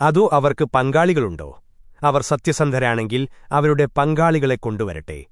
അതോ അവർക്ക് പങ്കാളികളുണ്ടോ? അവർ സത്യസന്ധരാണെങ്കിൽ അവരുടെ പങ്കാളികളെ കൊണ്ടുവരട്ടെ.